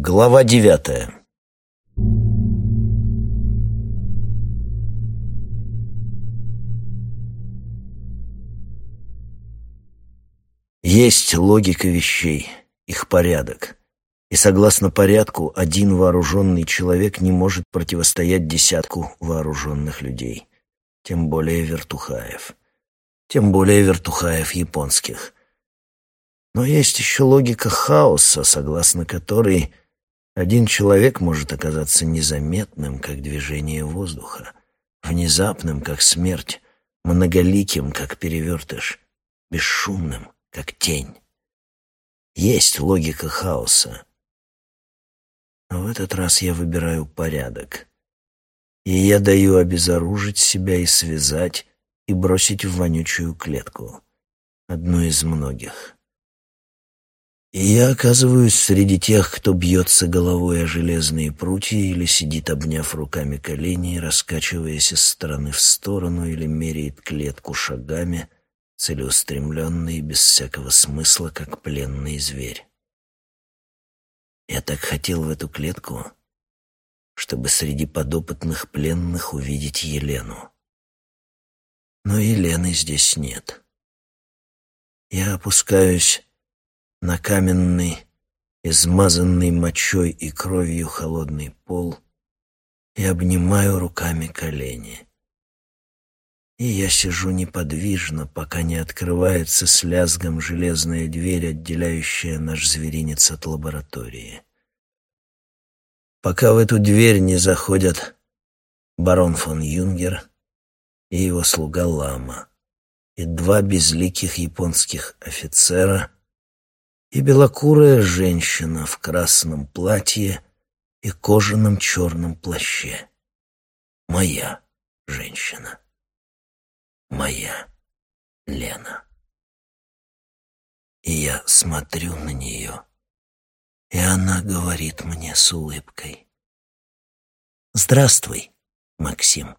Глава девятая Есть логика вещей, их порядок. И согласно порядку, один вооруженный человек не может противостоять десятку вооруженных людей. Тем более вертухаев. Тем более вертухаев японских. Но есть еще логика хаоса, согласно которой один человек может оказаться незаметным, как движение воздуха, внезапным, как смерть, многоликим, как перевертыш, бесшумным, как тень. Есть логика хаоса. Но в этот раз я выбираю порядок. И я даю обезоружить себя и связать, и бросить в вонючую клетку. Одну из многих. И я оказываюсь среди тех, кто бьется головой о железные прутья или сидит, обняв руками колени, раскачиваясь из стороны в сторону или меряет клетку шагами, целеустремленный и без всякого смысла, как пленный зверь. Я так хотел в эту клетку, чтобы среди подопытных пленных увидеть Елену. Но Елены здесь нет. Я опускаюсь на каменный, измазанный мочой и кровью холодный пол и обнимаю руками колени. И я сижу неподвижно, пока не открывается с лязгом железная дверь, отделяющая наш зверинец от лаборатории. Пока в эту дверь не заходят барон фон Юнгер и его слуга Лама, и два безликих японских офицера — и белокурая женщина в красном платье и кожаном черном плаще. Моя женщина. Моя Лена. И я смотрю на нее, и она говорит мне с улыбкой. «Здравствуй, Максим».